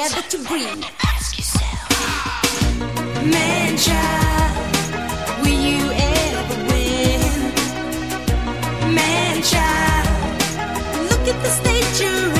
air that you. Ask yourself, man, child, will you ever win? Man, child, look at the state you're in.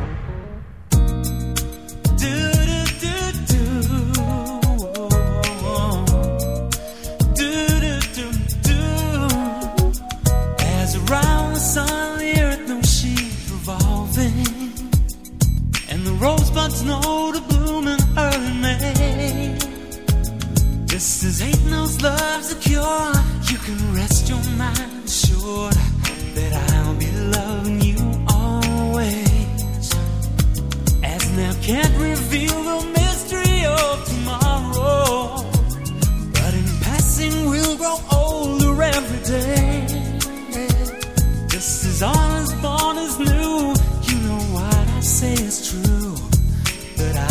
but I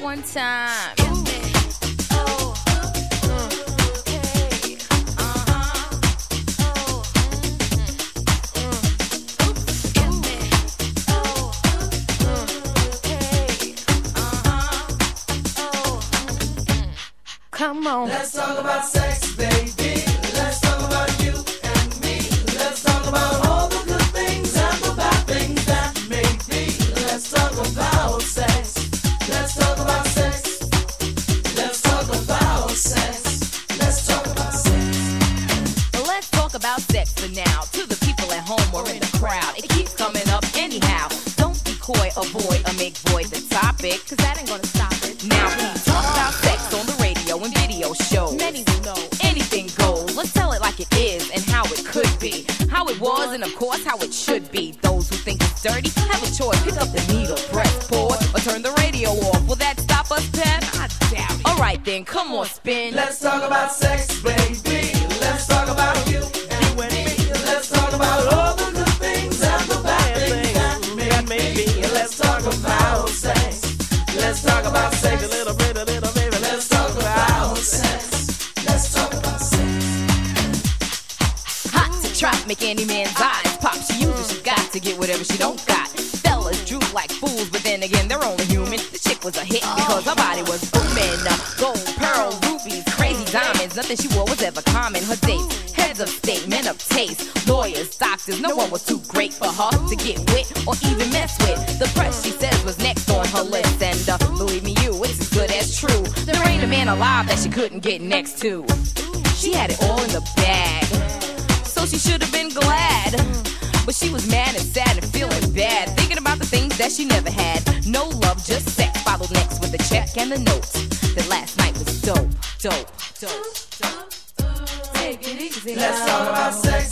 one time. her lips. And uh, believe me, you, it's as good as true. There ain't a man alive that she couldn't get next to. She had it all in the bag, so she should have been glad. But she was mad and sad and feeling bad, thinking about the things that she never had. No love, just sex. Followed next with a check and a note that last night was dope, dope, dope. dope. Take it easy. Let's talk about sex.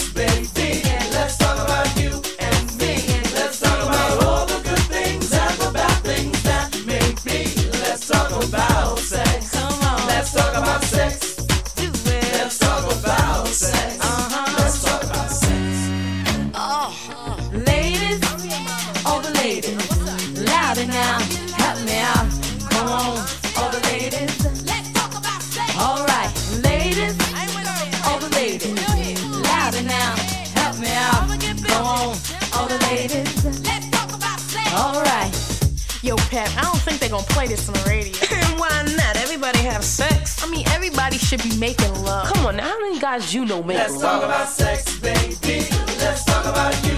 making love. Come on, now, how many guys you know make love? Let's talk about sex, baby. Let's talk about you.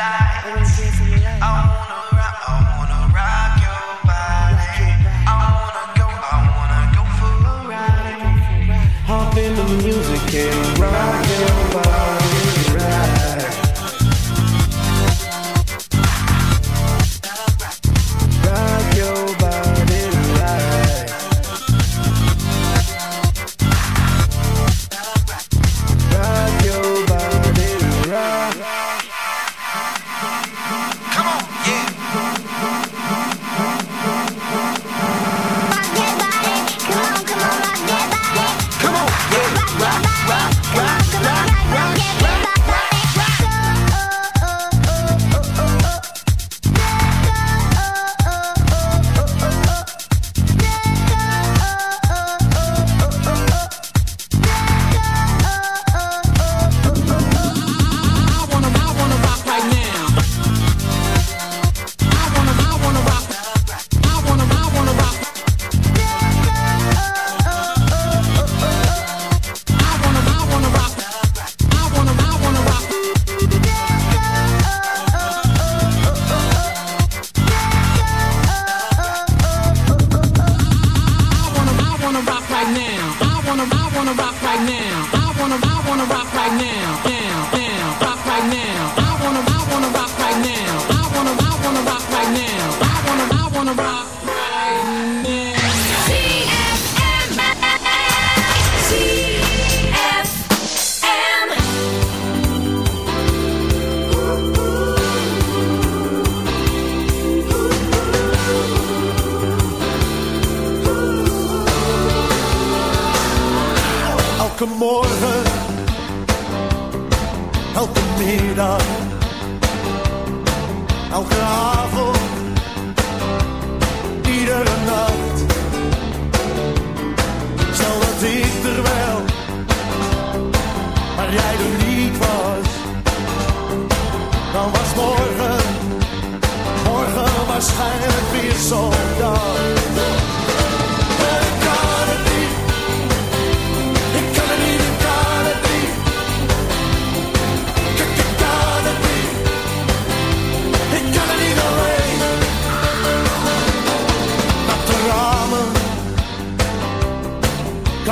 lights.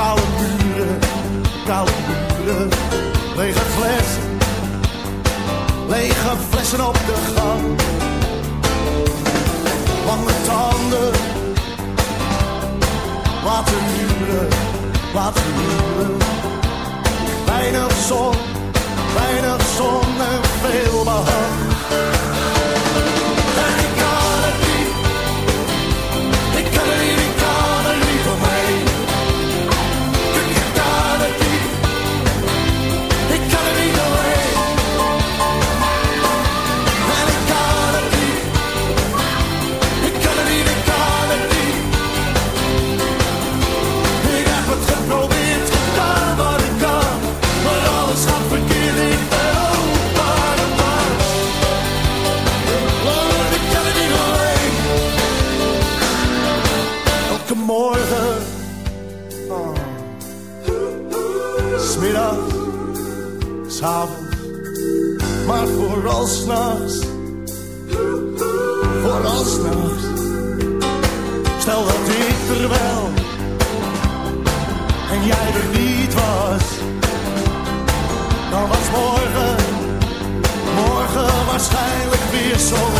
Koude muren, koude muren, lege flessen, lege flessen op de gang. Lange tanden, watermuren, muren, laten. Weinig zon, weinig zon en veel behang. maar vooral s'nachts. Vooral s'nachts. Stel dat ik er wel en jij er niet was. Dan was morgen, morgen waarschijnlijk weer zo.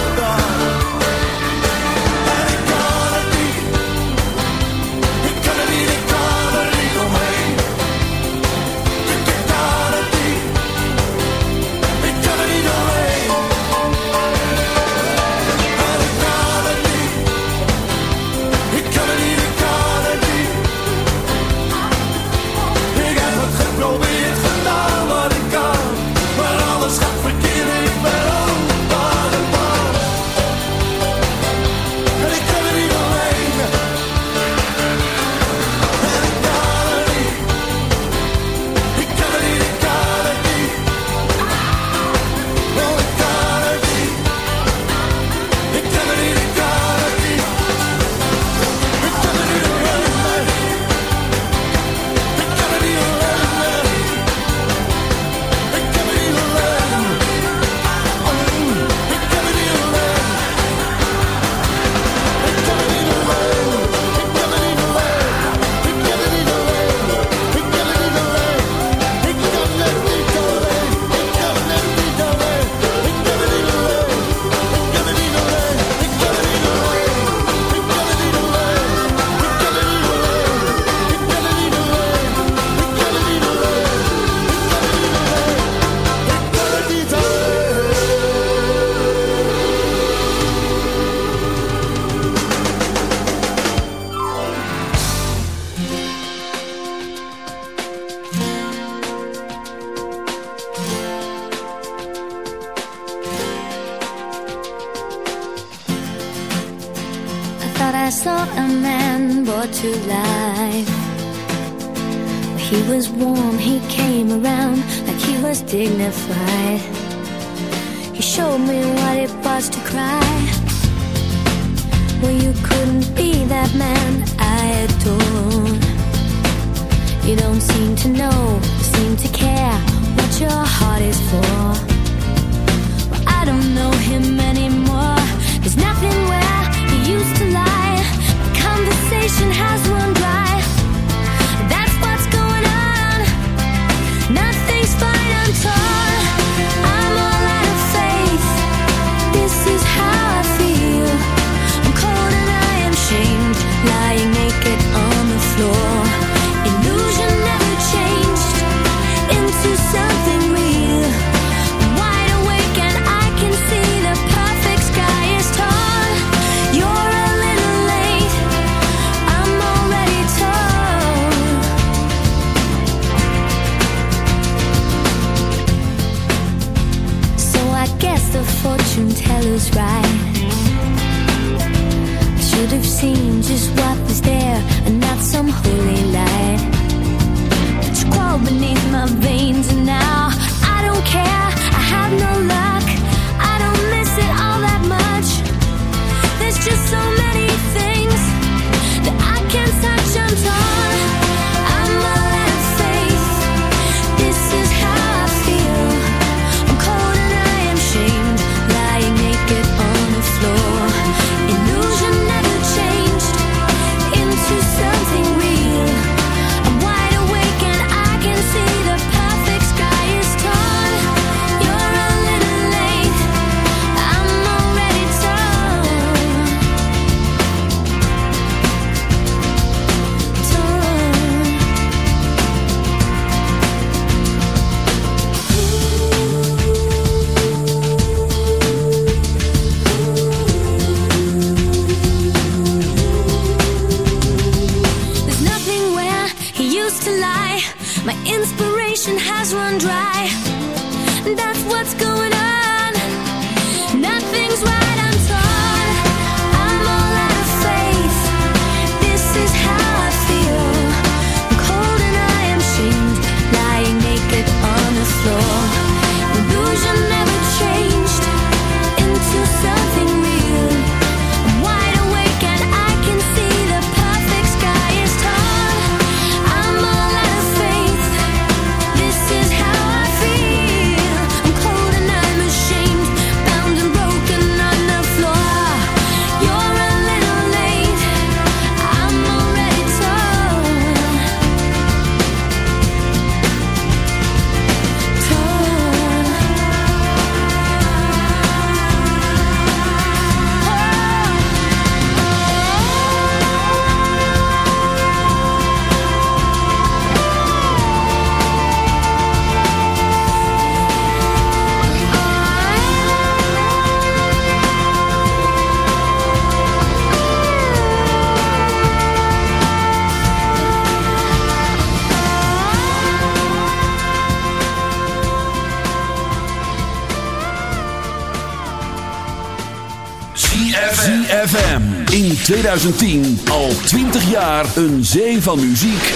2010 al 20 jaar een zee van muziek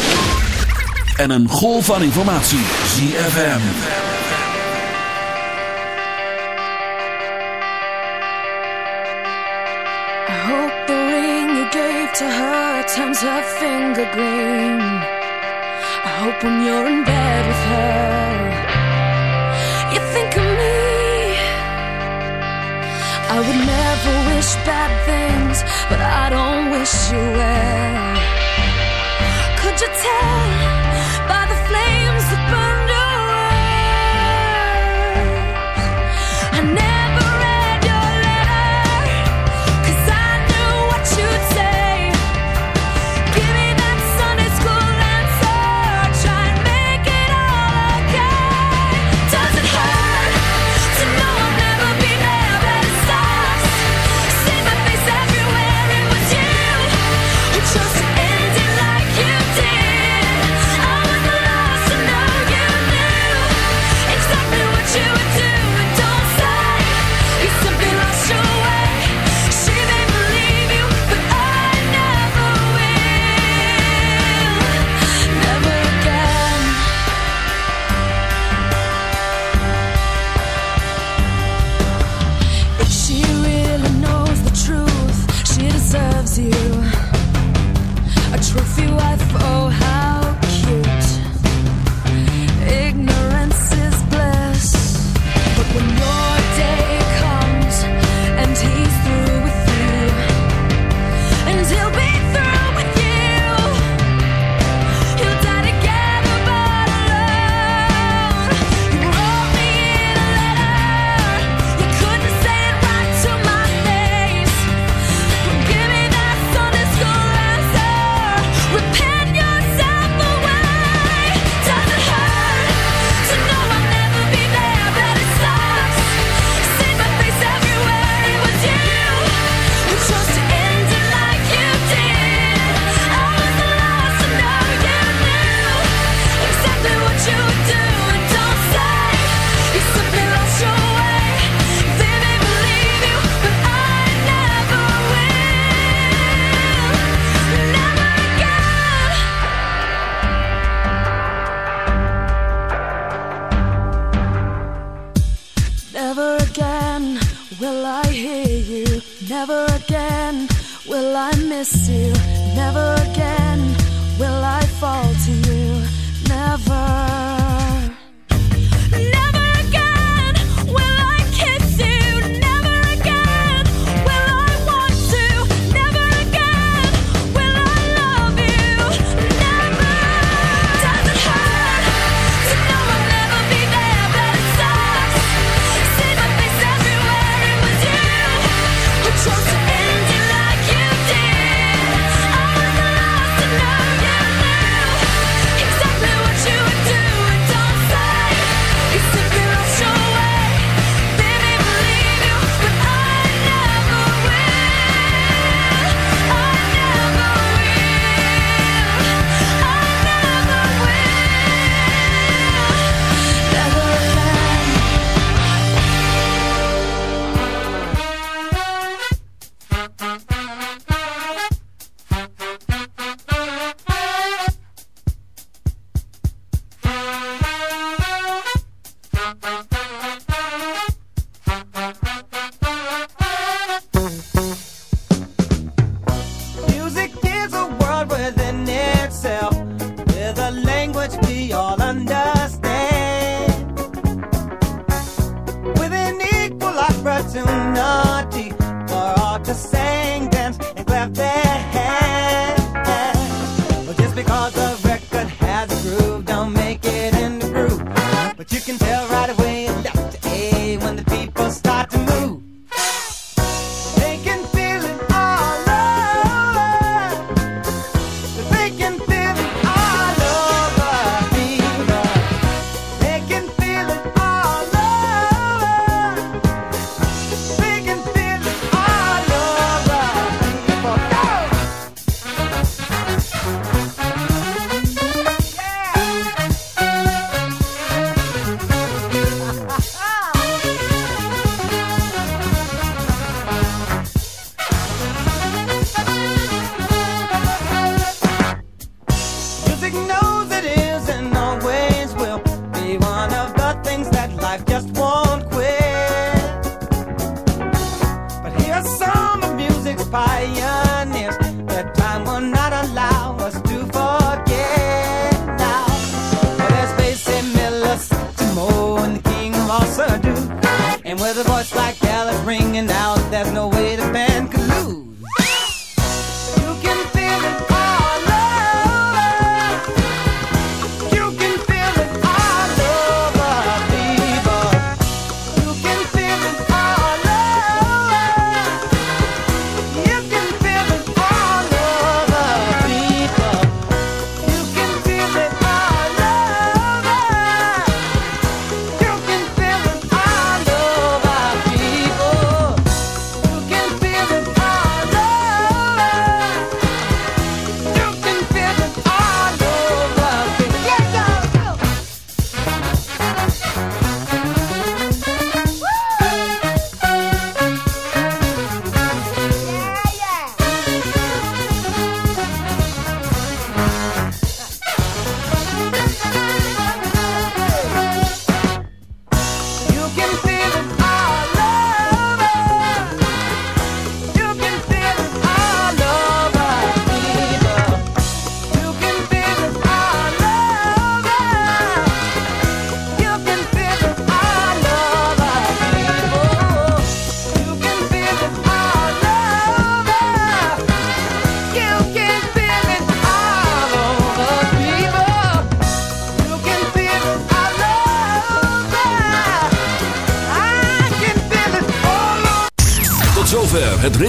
en een golf van informatie. ZFM. I hope the ring you gave to her turns her finger green. I hope when you're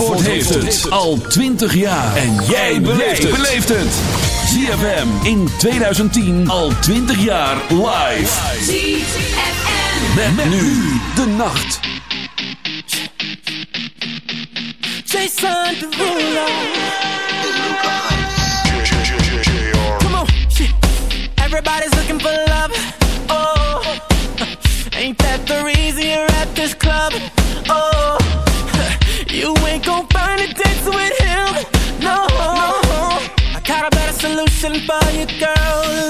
Zandvoort heeft het al 20 jaar. En jij beleeft het. ZFM in 2010 al 20 jaar live. ZFM. Met, met nu de nacht. Jason Derulo. Come on, shit. Everybody's looking for love. Oh, ain't that the reason you're at this club? Oh, you ain't gon' find a dance with him. No, I got a better solution for you, girl.